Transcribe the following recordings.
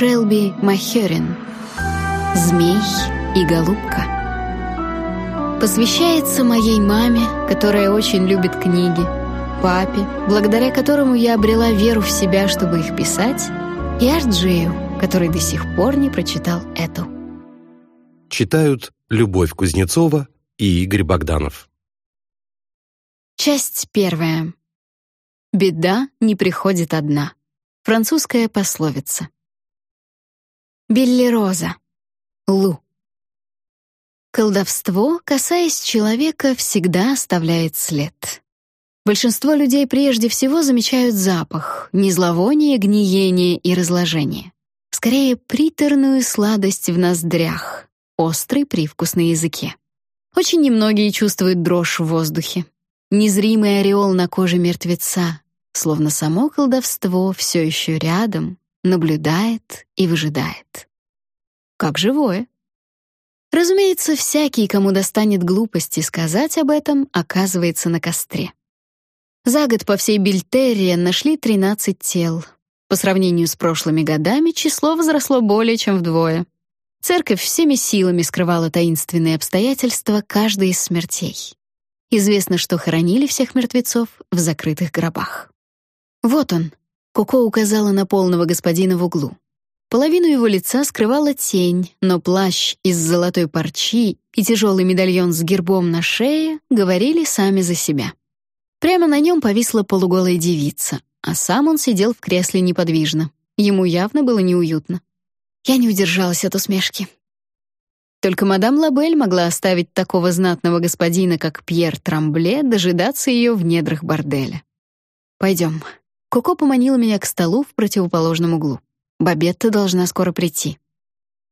Шелби Махерин. Змей и голубка. Посвящается моей маме, которая очень любит книги, папе, благодаря которому я обрела веру в себя, чтобы их писать, и Арджею, который до сих пор не прочитал эту. Читают Любовь Кузнецова и Игорь Богданов. Часть первая. Беда не приходит одна. Французская пословица. Билли Роза. Лу. Колдовство, касаясь человека, всегда оставляет след. Большинство людей прежде всего замечают запах, не зловоние, гниение и разложение. Скорее, приторную сладость в ноздрях, острый привкус на языке. Очень немногие чувствуют дрожь в воздухе. Незримый ореол на коже мертвеца, словно само колдовство все еще рядом, наблюдает и выжидает. Как живое. Разумеется, всякий, кому достанет глупости сказать об этом, оказывается на костре. За год по всей Бильтерии нашли 13 тел. По сравнению с прошлыми годами число возросло более чем вдвое. Церковь всеми силами скрывала таинственные обстоятельства каждой из смертей. Известно, что хоронили всех мертвецов в закрытых гробах. Вот он. Коко указала на полного господина в углу. Половину его лица скрывала тень, но плащ из золотой парчи и тяжелый медальон с гербом на шее говорили сами за себя. Прямо на нем повисла полуголая девица, а сам он сидел в кресле неподвижно. Ему явно было неуютно. Я не удержалась от усмешки. Только мадам Лабель могла оставить такого знатного господина, как Пьер Трамбле, дожидаться ее в недрах борделя. Пойдем. Коко поманила меня к столу в противоположном углу. Бабетта должна скоро прийти.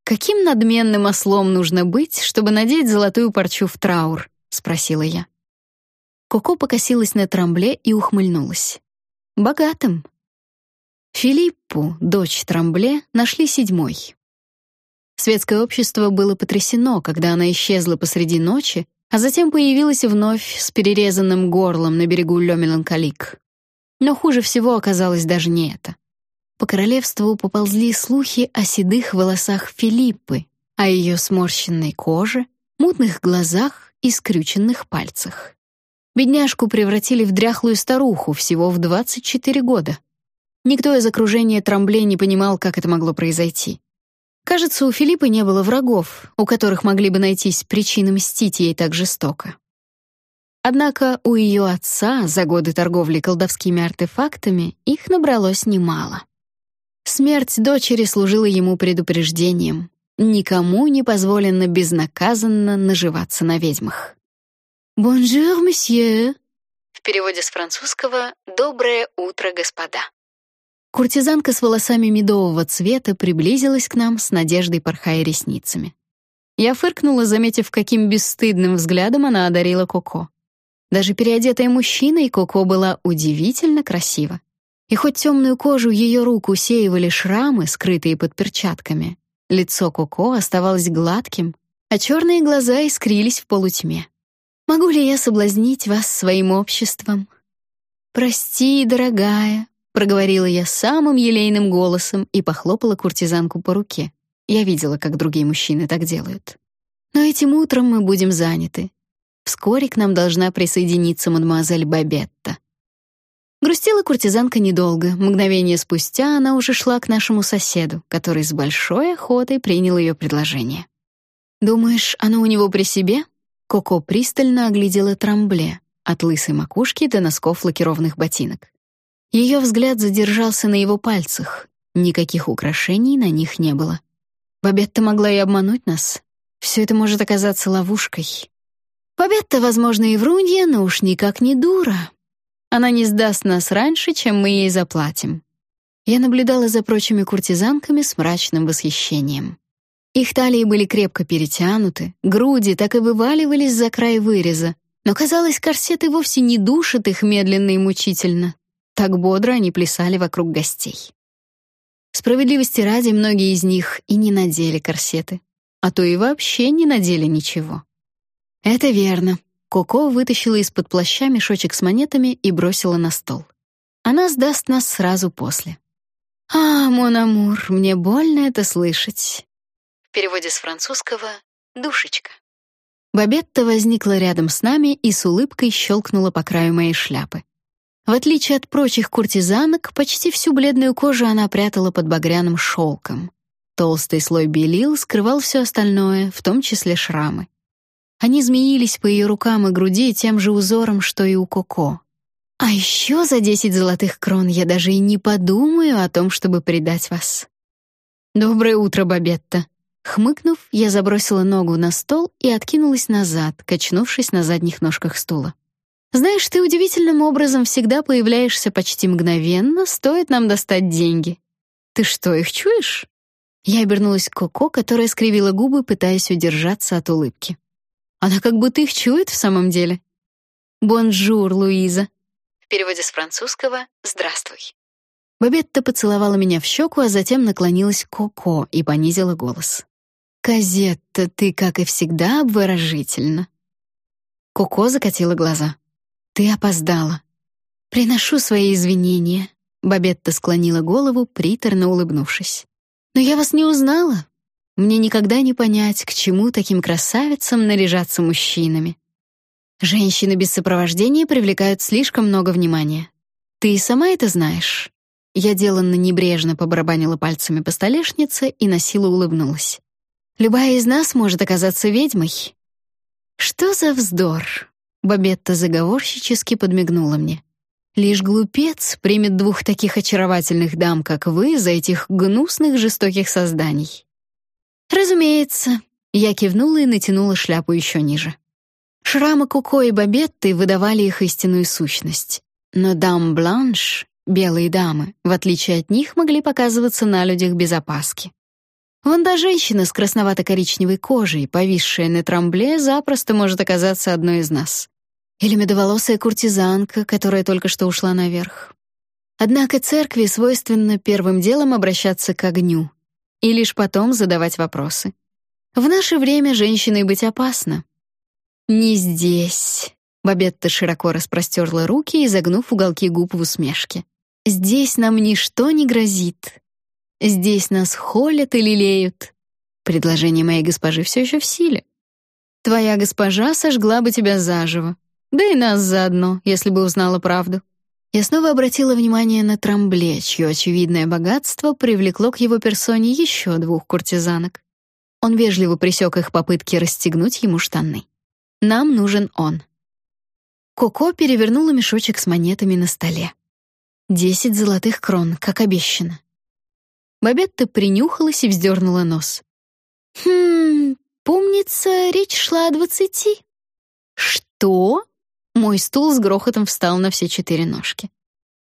Каким надменным ослом нужно быть, чтобы надеть золотую парчу в траур? спросила я. Коко покосилась на Трамбле и ухмыльнулась. Богатым. Филиппу, дочь Трамбле, нашли седьмой. Светское общество было потрясено, когда она исчезла посреди ночи, а затем появилась вновь с перерезанным горлом на берегу Лё-Меланколик. Но хуже всего оказалось даже не это. По королевству поползли слухи о седых волосах Филиппы, о ее сморщенной коже, мутных глазах и скрюченных пальцах. Бедняжку превратили в дряхлую старуху всего в 24 года. Никто из окружения Трамбле не понимал, как это могло произойти. Кажется, у Филиппы не было врагов, у которых могли бы найтись причины мстить ей так жестоко. Однако у ее отца за годы торговли колдовскими артефактами их набралось немало. Смерть дочери служила ему предупреждением. Никому не позволено безнаказанно наживаться на ведьмах. «Bonjour, monsieur!» В переводе с французского «Доброе утро, господа!» Куртизанка с волосами медового цвета приблизилась к нам с надеждой порхая ресницами. Я фыркнула, заметив, каким бесстыдным взглядом она одарила Коко. Даже переодетая мужчиной Коко была удивительно красива. И хоть темную кожу ее рук усеивали шрамы, скрытые под перчатками, лицо Коко оставалось гладким, а черные глаза искрились в полутьме. Могу ли я соблазнить вас своим обществом? Прости, дорогая, проговорила я самым елейным голосом и похлопала куртизанку по руке. Я видела, как другие мужчины так делают. Но этим утром мы будем заняты. Вскоре к нам должна присоединиться мадемуазель Бабетта. Грустила куртизанка недолго. Мгновение спустя она уже шла к нашему соседу, который с большой охотой принял ее предложение. Думаешь, оно у него при себе? Коко пристально оглядела Трамбле, от лысой макушки до носков лакированных ботинок. Ее взгляд задержался на его пальцах. Никаких украшений на них не было. Бабетта могла и обмануть нас. Все это может оказаться ловушкой. Бабетта, возможно, и врунья, но уж никак не дура. Она не сдаст нас раньше, чем мы ей заплатим. Я наблюдала за прочими куртизанками с мрачным восхищением. Их талии были крепко перетянуты, груди так и вываливались за край выреза, но, казалось, корсеты вовсе не душат их медленно и мучительно. Так бодро они плясали вокруг гостей. Справедливости ради, многие из них и не надели корсеты, а то и вообще не надели ничего. Это верно. Коко вытащила из-под плаща мешочек с монетами и бросила на стол. Она сдаст нас сразу после. «А, мон амур, мне больно это слышать». В переводе с французского «душечка». Бабетта возникла рядом с нами и с улыбкой щелкнула по краю моей шляпы. В отличие от прочих куртизанок, почти всю бледную кожу она прятала под багряным шелком. Толстый слой белил скрывал все остальное, в том числе шрамы. Они змеились по ее рукам и груди тем же узором, что и у Коко. А еще за десять золотых крон я даже и не подумаю о том, чтобы предать вас. Доброе утро, Бабетта. Хмыкнув, я забросила ногу на стол и откинулась назад, качнувшись на задних ножках стула. Знаешь, ты удивительным образом всегда появляешься почти мгновенно, стоит нам достать деньги. Ты что, их чуешь? Я обернулась к Коко, которая скривила губы, пытаясь удержаться от улыбки. Она как будто их чует в самом деле. «Bonjour, Луиза», в переводе с французского «Здравствуй». Бабетта поцеловала меня в щеку, а затем наклонилась к Коко и понизила голос. «Козетта, ты, как и всегда, обворожительна». Коко закатила глаза. «Ты опоздала». «Приношу свои извинения», — Бабетта склонила голову, приторно улыбнувшись. «Но я вас не узнала. Мне никогда не понять, к чему таким красавицам наряжаться мужчинами. Женщины без сопровождения привлекают слишком много внимания. Ты и сама это знаешь. Я деланно небрежно побарабанила пальцами по столешнице и на силу улыбнулась. Любая из нас может оказаться ведьмой. Что за вздор? Бабетта заговорщически подмигнула мне. Лишь глупец примет двух таких очаровательных дам, как вы, за этих гнусных жестоких созданий. Разумеется, я кивнула и натянула шляпу еще ниже. Шрамы Коко и Бабетты выдавали их истинную сущность. Но дам Бланш, белые дамы, в отличие от них, могли показываться на людях без опаски. Вон та женщина с красновато-коричневой кожей, повисшая на трамбле, запросто может оказаться одной из нас. Или медоволосая куртизанка, которая только что ушла наверх. Однако церкви свойственно первым делом обращаться к огню и лишь потом задавать вопросы. В наше время женщиной быть опасно, «Не здесь». Бабетта широко распростерла руки, изогнув уголки губ в усмешке. «Здесь нам ничто не грозит. Здесь нас холят и лелеют. Предложение моей госпожи все еще в силе. Твоя госпожа сожгла бы тебя заживо. Да и нас заодно, если бы узнала правду». Я снова обратила внимание на Трамбле, чье очевидное богатство привлекло к его персоне еще двух куртизанок. Он вежливо пресек их попытки расстегнуть ему штаны. Нам нужен он. Коко перевернула мешочек с монетами на столе. Десять золотых крон, как обещано. Бабетта принюхалась и вздернула нос. «Хм, помнится, речь шла о двадцати». «Что?» Мой стул с грохотом встал на все четыре ножки.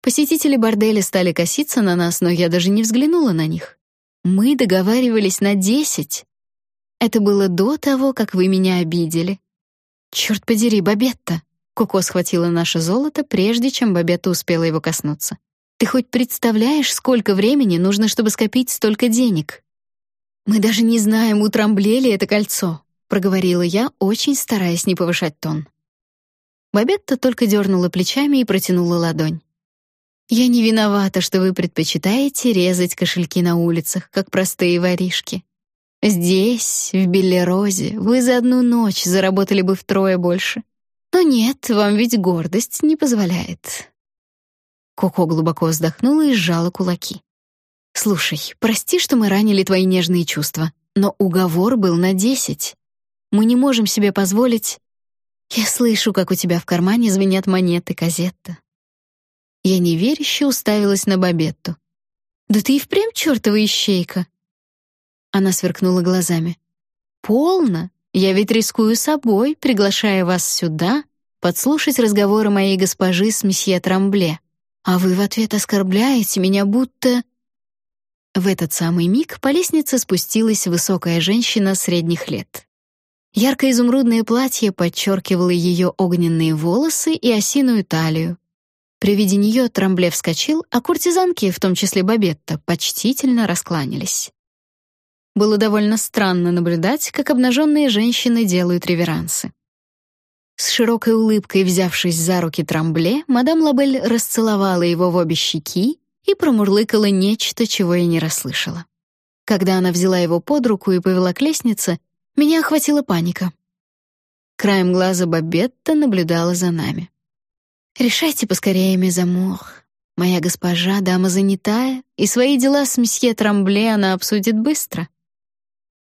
Посетители борделя стали коситься на нас, но я даже не взглянула на них. Мы договаривались на десять. Это было до того, как вы меня обидели. Черт подери, Бабетта! Коко схватила наше золото, прежде чем Бабетта успела его коснуться. Ты хоть представляешь, сколько времени нужно, чтобы скопить столько денег? Мы даже не знаем, утрамбле ли это кольцо, проговорила я, очень стараясь не повышать тон. Бабетта только дернула плечами и протянула ладонь. Я не виновата, что вы предпочитаете резать кошельки на улицах, как простые воришки. Здесь, в Беллерозе, вы за одну ночь заработали бы втрое больше. Но нет, вам ведь гордость не позволяет. Коко глубоко вздохнула и сжала кулаки. Слушай, прости, что мы ранили твои нежные чувства, но уговор был на десять. Мы не можем себе позволить. Я слышу, как у тебя в кармане звенят монеты, Казетта. Я неверяще уставилась на Бабетту. Да ты и впрямь чертова ищейка. Она сверкнула глазами. «Полно! Я ведь рискую собой, приглашая вас сюда, подслушать разговоры моей госпожи с месье Трамбле. А вы в ответ оскорбляете меня, будто...» В этот самый миг по лестнице спустилась высокая женщина средних лет. Ярко-изумрудное платье подчеркивало ее огненные волосы и осиную талию. При виде нее Трамбле вскочил, а куртизанки, в том числе Бабетта, почтительно раскланялись. Было довольно странно наблюдать, как обнаженные женщины делают реверансы. С широкой улыбкой взявшись за руки Трамбле, мадам Лабель расцеловала его в обе щеки и промурлыкала нечто, чего я не расслышала. Когда она взяла его под руку и повела к лестнице, меня охватила паника. Краем глаза Бабетта наблюдала за нами. «Решайте поскорее, мезамур. Моя госпожа — дама занятая, и свои дела с месье Трамбле она обсудит быстро».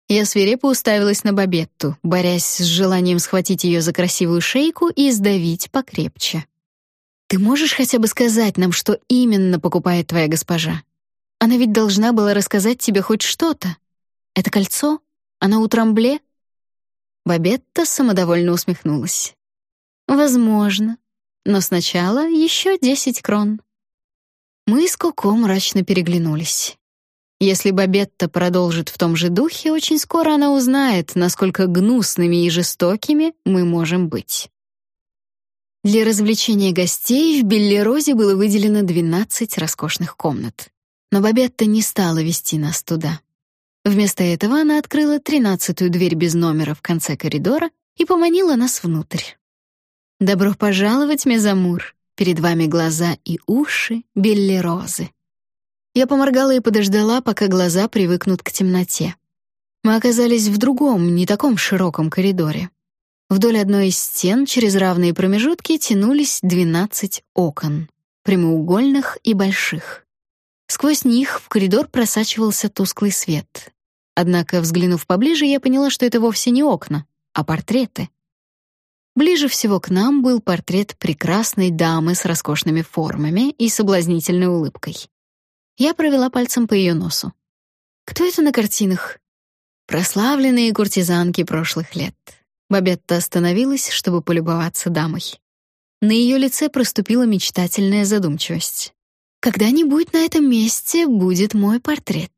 Я свирепо уставилась на Бабетту, борясь с желанием схватить ее за красивую шейку и сдавить покрепче. «Ты можешь хотя бы сказать нам, что именно покупает твоя госпожа? Она ведь должна была рассказать тебе хоть что-то. Это кольцо? Она у Трамбле?» Бабетта самодовольно усмехнулась. «Возможно. Но сначала еще десять крон». Мы с Коко мрачно переглянулись. Если Бабетта продолжит в том же духе, очень скоро она узнает, насколько гнусными и жестокими мы можем быть. Для развлечения гостей в Беллерозе было выделено 12 роскошных комнат. Но Бабетта не стала вести нас туда. Вместо этого она открыла тринадцатую дверь без номера в конце коридора и поманила нас внутрь. «Добро пожаловать, Мезамур! Перед вами глаза и уши Беллерозы». Я поморгала и подождала, пока глаза привыкнут к темноте. Мы оказались в другом, не таком широком коридоре. Вдоль одной из стен через равные промежутки тянулись двенадцать окон, прямоугольных и больших. Сквозь них в коридор просачивался тусклый свет. Однако, взглянув поближе, я поняла, что это вовсе не окна, а портреты. Ближе всего к нам был портрет прекрасной дамы с роскошными формами и соблазнительной улыбкой. Я провела пальцем по ее носу. Кто это на картинах? Прославленные куртизанки прошлых лет. Бабетта остановилась, чтобы полюбоваться дамой. На ее лице проступила мечтательная задумчивость. Когда-нибудь на этом месте будет мой портрет.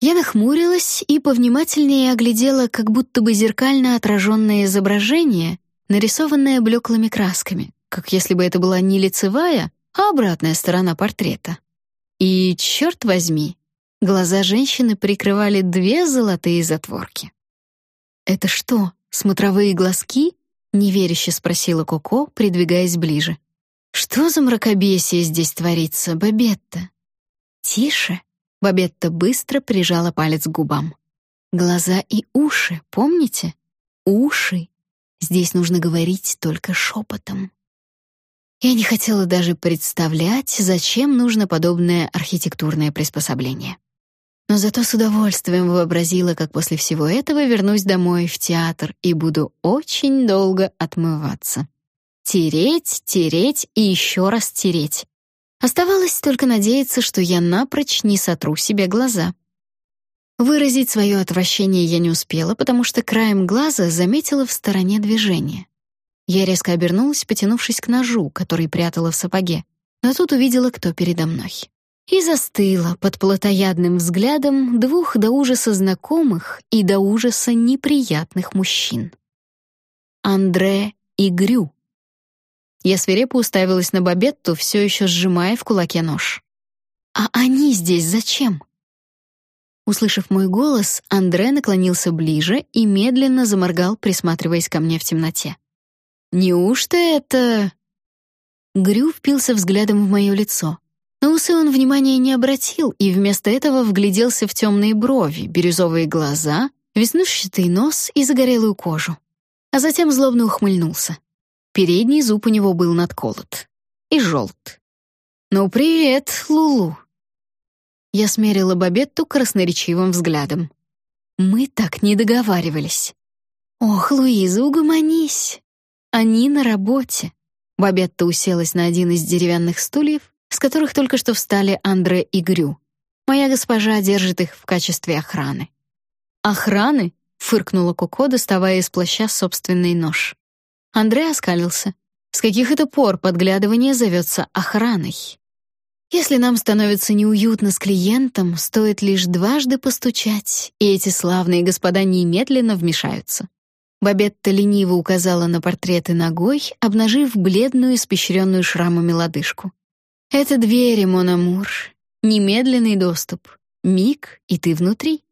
Я нахмурилась и повнимательнее оглядела как будто бы зеркально отраженное изображение, нарисованное блеклыми красками, как если бы это была не лицевая, а обратная сторона портрета. И, черт возьми, глаза женщины прикрывали две золотые затворки. «Это что, смотровые глазки?» — неверяще спросила Коко, придвигаясь ближе. «Что за мракобесие здесь творится, Бабетта?» «Тише!» — Бабетта быстро прижала палец к губам. «Глаза и уши, помните? Уши! Здесь нужно говорить только шепотом». Я не хотела даже представлять, зачем нужно подобное архитектурное приспособление. Но зато с удовольствием вообразила, как после всего этого вернусь домой в театр и буду очень долго отмываться. Тереть, тереть и еще раз тереть. Оставалось только надеяться, что я напрочь не сотру себе глаза. Выразить свое отвращение я не успела, потому что краем глаза заметила в стороне движение. Я резко обернулась, потянувшись к ножу, который прятала в сапоге, но тут увидела, кто передо мной. И застыла под плотоядным взглядом двух до ужаса знакомых и до ужаса неприятных мужчин. Андре и Грю. Я свирепо уставилась на Бабетту, все еще сжимая в кулаке нож. «А они здесь зачем?» Услышав мой голос, Андре наклонился ближе и медленно заморгал, присматриваясь ко мне в темноте. Неужто это...» Грю впился взглядом в мое лицо. На усы он внимания не обратил и вместо этого вгляделся в темные брови, бирюзовые глаза, веснушчатый нос и загорелую кожу. А затем злобно ухмыльнулся. Передний зуб у него был надколот. И желт. «Ну, привет, Лулу!» Я смерила Бабетту красноречивым взглядом. Мы так не договаривались. «Ох, Луиза, угомонись!» Они на работе. Бабетта уселась на один из деревянных стульев, с которых только что встали Андре и Грю. Моя госпожа держит их в качестве охраны. «Охраны?» — фыркнула Коко, доставая из плаща собственный нож. Андре оскалился. «С каких это пор подглядывание зовется охраной?» Если нам становится неуютно с клиентом, стоит лишь дважды постучать, и эти славные господа немедленно вмешаются. Бабетта лениво указала на портреты ногой, обнажив бледную, испещренную шрамами лодыжку. «Это двери, Мономур. Немедленный доступ. Миг, и ты внутри».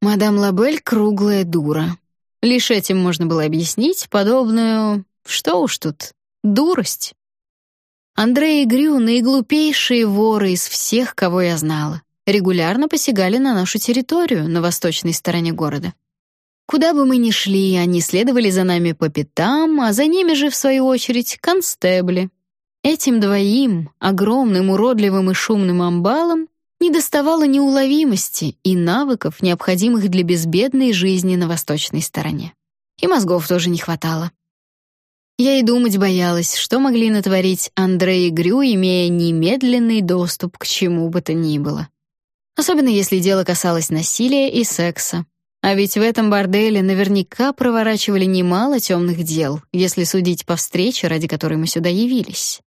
Мадам Лабель — круглая дура. Лишь этим можно было объяснить подобную... Что уж тут, дурость. Андрей и Грю — наиглупейшие воры из всех, кого я знала. Регулярно посягали на нашу территорию на восточной стороне города. Куда бы мы ни шли, они следовали за нами по пятам, а за ними же, в свою очередь, констебли. Этим двоим, огромным, уродливым и шумным амбалам, не доставало неуловимости и навыков, необходимых для безбедной жизни на восточной стороне. И мозгов тоже не хватало. Я и думать боялась, что могли натворить Андрей и Грю, имея немедленный доступ к чему бы то ни было. Особенно если дело касалось насилия и секса. А ведь в этом борделе наверняка проворачивали немало темных дел, если судить по встрече, ради которой мы сюда явились.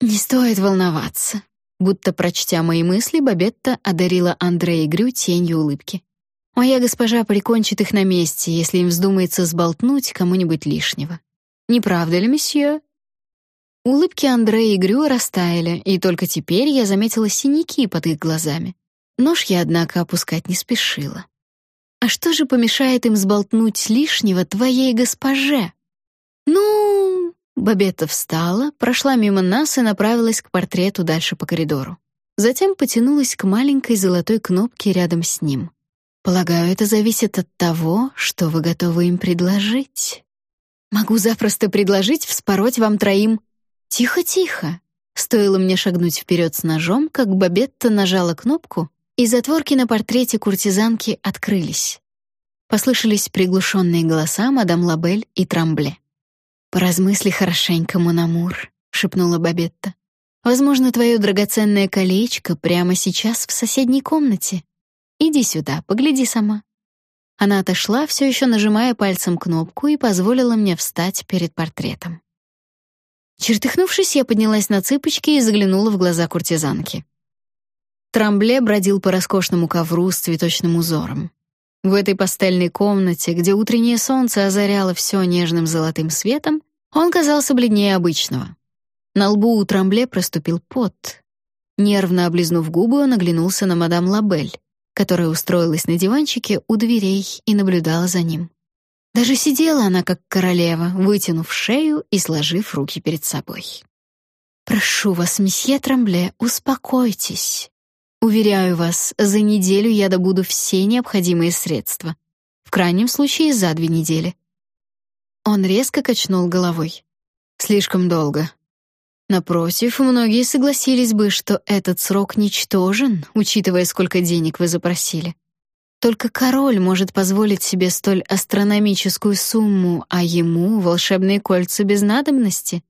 Не стоит волноваться. Будто прочтя мои мысли, Бабетта одарила Андрея Грю тенью улыбки. Моя госпожа прикончит их на месте, если им вздумается сболтнуть кому-нибудь лишнего. Не правда ли, месье? Улыбки Андрея Грю растаяли, и только теперь я заметила синяки под их глазами. Нож я, однако, опускать не спешила. А что же помешает им сболтнуть лишнего твоей госпоже? Ну, Бабетта встала, прошла мимо нас и направилась к портрету дальше по коридору. Затем потянулась к маленькой золотой кнопке рядом с ним. Полагаю, это зависит от того, что вы готовы им предложить. Могу запросто предложить вспороть вам троим. Тихо, тихо. Стоило мне шагнуть вперед с ножом, как Бабетта нажала кнопку, и затворки на портрете куртизанки открылись. Послышались приглушенные голоса мадам Лабель и Трамбле. «Поразмысли хорошенько, Мономур», — шепнула Бабетта. «Возможно, твое драгоценное колечко прямо сейчас в соседней комнате. Иди сюда, погляди сама». Она отошла, все еще нажимая пальцем кнопку, и позволила мне встать перед портретом. Чертыхнувшись, я поднялась на цыпочки и заглянула в глаза куртизанки. Трамбле бродил по роскошному ковру с цветочным узором. В этой пастельной комнате, где утреннее солнце озаряло все нежным золотым светом, он казался бледнее обычного. На лбу у Трамбле проступил пот. Нервно облизнув губы, он оглянулся на мадам Лабель, которая устроилась на диванчике у дверей и наблюдала за ним. Даже сидела она как королева, вытянув шею и сложив руки перед собой. «Прошу вас, месье Трамбле, успокойтесь. Уверяю вас, за неделю я добуду все необходимые средства. В крайнем случае, за две недели. Он резко качнул головой. Слишком долго. Напротив, многие согласились бы, что этот срок ничтожен, учитывая, сколько денег вы запросили. Только король может позволить себе столь астрономическую сумму, а ему волшебные кольца без надобности.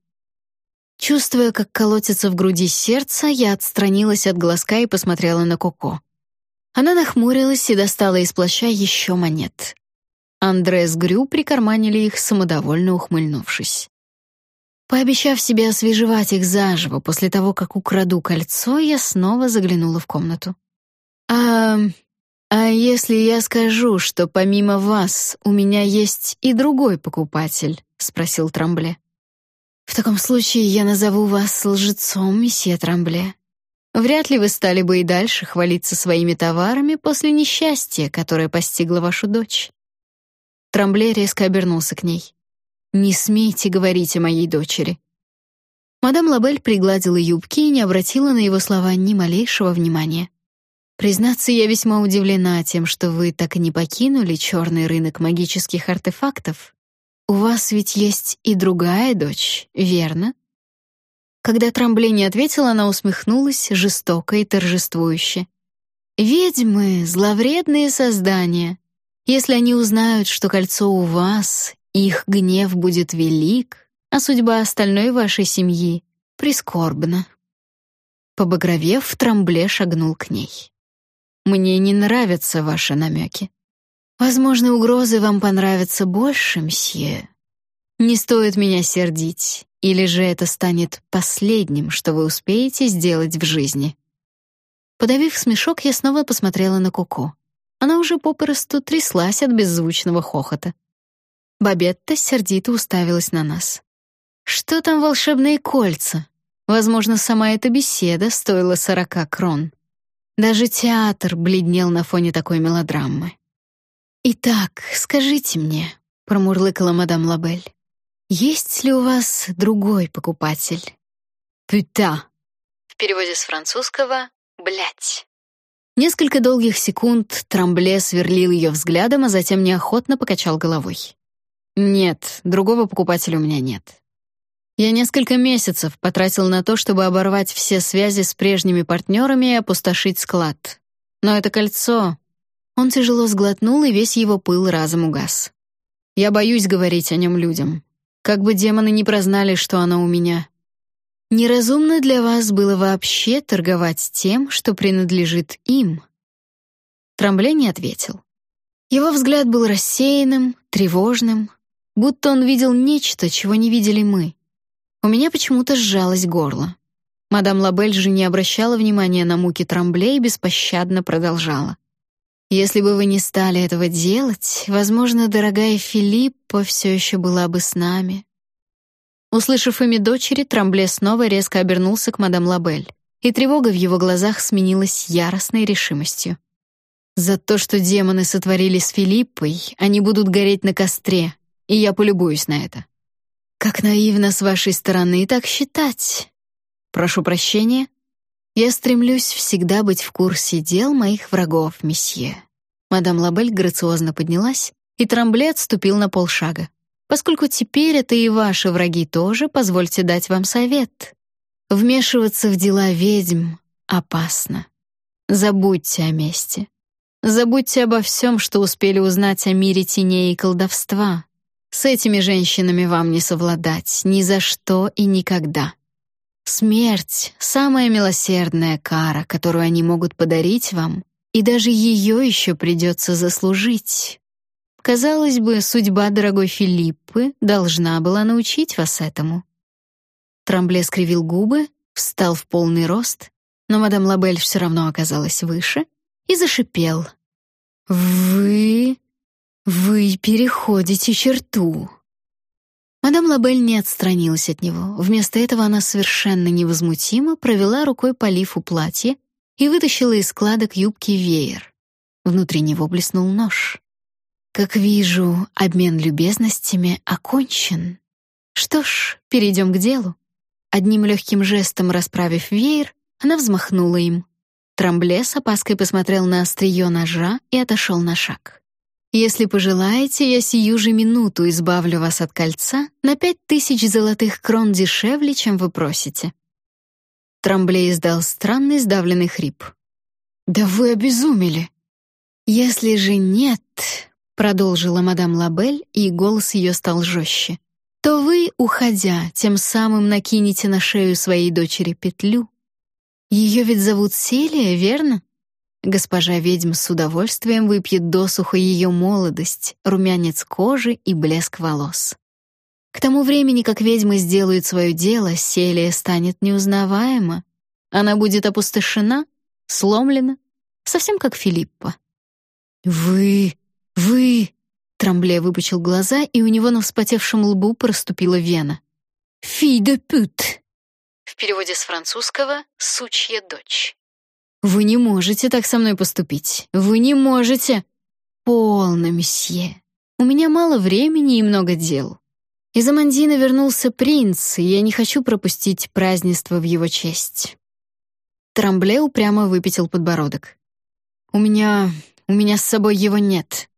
Чувствуя, как колотится в груди сердце, я отстранилась от глазка и посмотрела на Коко. Она нахмурилась и достала из плаща еще монет. Андре с Грю прикарманили их, самодовольно ухмыльнувшись. Пообещав себе освежевать их заживо после того, как украду кольцо, я снова заглянула в комнату. «А... а если я скажу, что помимо вас у меня есть и другой покупатель?» — спросил Трамбле. «В таком случае я назову вас лжецом, месье Трамбле. Вряд ли вы стали бы и дальше хвалиться своими товарами после несчастья, которое постигло вашу дочь. Трамбле резко обернулся к ней. «Не смейте говорить о моей дочери». Мадам Лабель пригладила юбки и не обратила на его слова ни малейшего внимания. «Признаться, я весьма удивлена тем, что вы так и не покинули черный рынок магических артефактов. У вас ведь есть и другая дочь, верно?» Когда Трамбле не ответила, она усмехнулась жестоко и торжествующе. «Ведьмы — зловредные создания. Если они узнают, что кольцо у вас, их гнев будет велик, а судьба остальной вашей семьи прискорбна. Побагровев, Трамбле шагнул к ней. Мне не нравятся ваши намеки. Возможно, угрозы вам понравятся больше, мсье. Не стоит меня сердить, или же это станет последним, что вы успеете сделать в жизни. Подавив смешок, я снова посмотрела на Коко. Она уже попросту тряслась от беззвучного хохота. Бабетта сердито уставилась на нас. Что там волшебные кольца? Возможно, сама эта беседа стоила сорока крон. Даже театр бледнел на фоне такой мелодрамы. «Итак, скажите мне», — промурлыкала мадам Лабель, «есть ли у вас другой покупатель?» «пюта». В переводе с французского «блять». Несколько долгих секунд Трамбле сверлил ее взглядом, а затем неохотно покачал головой. «Нет, другого покупателя у меня нет. Я несколько месяцев потратил на то, чтобы оборвать все связи с прежними партнерами и опустошить склад. Но это кольцо... Он тяжело сглотнул, и весь его пыл разом угас. Я боюсь говорить о нем людям. Как бы демоны не прознали, что оно у меня. Неразумно для вас было вообще торговать тем, что принадлежит им. Трамбле не ответил. Его взгляд был рассеянным, тревожным, будто он видел нечто, чего не видели мы. У меня почему-то сжалось горло. Мадам Лабель же не обращала внимания на муки Трамбле и беспощадно продолжала. «Если бы вы не стали этого делать, возможно, дорогая Филиппа все еще была бы с нами». Услышав имя дочери, Трамбле снова резко обернулся к мадам Лабель, и тревога в его глазах сменилась яростной решимостью. «За то, что демоны сотворили с Филиппой, они будут гореть на костре, и я полюбуюсь на это». Как наивно с вашей стороны так считать. Прошу прощения. Я стремлюсь всегда быть в курсе дел моих врагов, месье. Мадам Лабель грациозно поднялась, и Трамбле отступил на полшага. Поскольку теперь это и ваши враги тоже, позвольте дать вам совет. Вмешиваться в дела ведьм опасно. Забудьте о мести. Забудьте обо всем, что успели узнать о мире теней и колдовства. С этими женщинами вам не совладать ни за что и никогда. Смерть — самая милосердная кара, которую они могут подарить вам, и даже ее еще придется заслужить. Казалось бы, судьба дорогой Филиппы должна была научить вас этому. Трамбле скривил губы, встал в полный рост, но мадам Лабель все равно оказалась выше и зашипел. «Вы «Вы переходите черту». Мадам Лабель не отстранилась от него. Вместо этого она совершенно невозмутимо провела рукой по лифу платья и вытащила из складок юбки веер. Внутри него блеснул нож. «Как вижу, обмен любезностями окончен. Что ж, перейдем к делу». Одним легким жестом расправив веер, она взмахнула им. Трамбле с опаской посмотрел на острие ножа и отошел на шаг. Если пожелаете, я сию же минуту избавлю вас от кольца на пять тысяч золотых крон дешевле, чем вы просите». Трамбле издал странный сдавленный хрип. «Да вы обезумели!» «Если же нет», — продолжила мадам Лабель, и голос ее стал жестче, «то вы, уходя, тем самым накинете на шею своей дочери петлю. Ее ведь зовут Селия, верно? Госпожа ведьм с удовольствием выпьет досуха ее молодость, румянец кожи и блеск волос. К тому времени, как ведьмы сделают свое дело, Селия станет неузнаваема. Она будет опустошена, сломлена, совсем как Филиппа. «Вы... вы...» Трамбле выпучил глаза, и у него на вспотевшем лбу проступила вена. «Фи де пют!» В переводе с французского «сучья дочь». Вы не можете так со мной поступить. Вы не можете. Полно, месье. У меня мало времени и много дел. Из Амандина вернулся принц, и я не хочу пропустить празднество в его честь. Трамбле упрямо выпятил подбородок. У меня... у меня с собой его нет.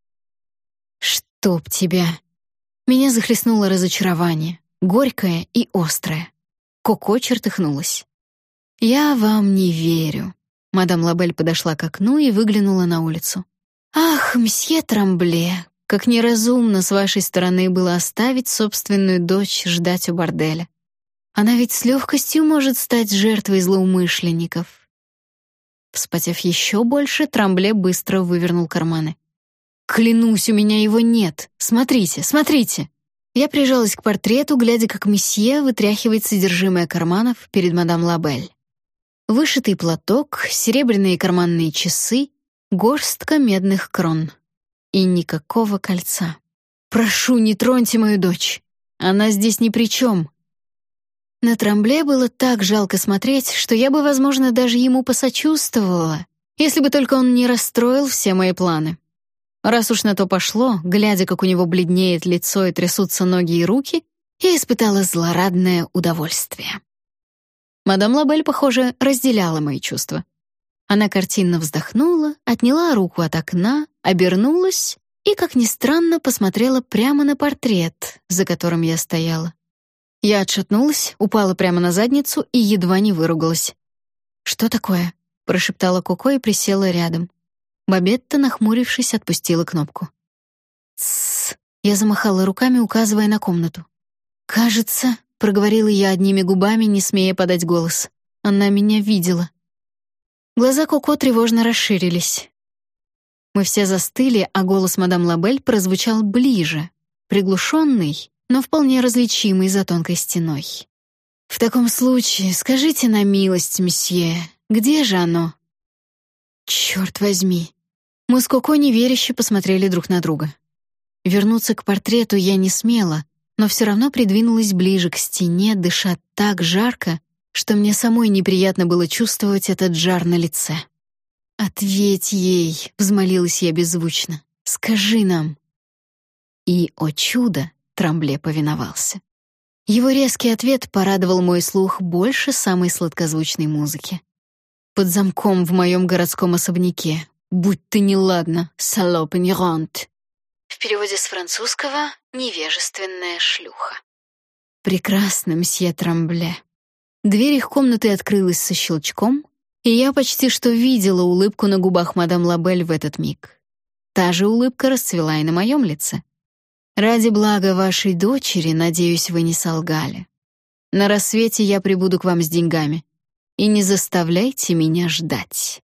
Чтоб тебя. Меня захлестнуло разочарование, горькое и острое. Коко чертыхнулась. Я вам не верю. Мадам Лабель подошла к окну и выглянула на улицу. «Ах, мсье Трамбле, как неразумно с вашей стороны было оставить собственную дочь ждать у борделя. Она ведь с легкостью может стать жертвой злоумышленников». Вспотев еще больше, Трамбле быстро вывернул карманы. «Клянусь, у меня его нет. Смотрите, смотрите!» Я прижалась к портрету, глядя, как месье вытряхивает содержимое карманов перед мадам Лабель. Вышитый платок, серебряные карманные часы, горстка медных крон. И никакого кольца. «Прошу, не троньте мою дочь! Она здесь ни при чем!» На Трамбле было так жалко смотреть, что я бы, возможно, даже ему посочувствовала, если бы только он не расстроил все мои планы. Раз уж на то пошло, глядя, как у него бледнеет лицо и трясутся ноги и руки, я испытала злорадное удовольствие. Мадам Лабель, похоже, разделяла мои чувства. Она картинно вздохнула, отняла руку от окна, обернулась и, как ни странно, посмотрела прямо на портрет, за которым я стояла. Я отшатнулась, упала прямо на задницу и едва не выругалась. «Что такое?» — прошептала Коко и присела рядом. Бабетта, нахмурившись, отпустила кнопку. «Тссс!» — я замахала руками, указывая на комнату. «Кажется», — проговорила я одними губами, не смея подать голос. «Она меня видела». Глаза Коко тревожно расширились. Мы все застыли, а голос мадам Лабель прозвучал ближе, приглушенный, но вполне различимый за тонкой стеной. «В таком случае скажите на милость, месье, где же оно?» «Черт возьми!» Мы с Коко неверяще посмотрели друг на друга. Вернуться к портрету я не смела, но все равно придвинулась ближе к стене, дыша так жарко, что мне самой неприятно было чувствовать этот жар на лице. «Ответь ей!» — взмолилась я беззвучно. «Скажи нам!» И, о чудо, Трамбле повиновался. Его резкий ответ порадовал мой слух больше самой сладкозвучной музыки. Под замком в моем городском особняке. Будь ты неладна, салоп игнорант. В переводе с французского «невежественная шлюха». Прекрасно, мсье Трамбле. Дверь их комнаты открылась со щелчком, и я почти что видела улыбку на губах мадам Лабель в этот миг. Та же улыбка расцвела и на моем лице. Ради блага вашей дочери, надеюсь, вы не солгали. На рассвете я прибуду к вам с деньгами. И не заставляйте меня ждать.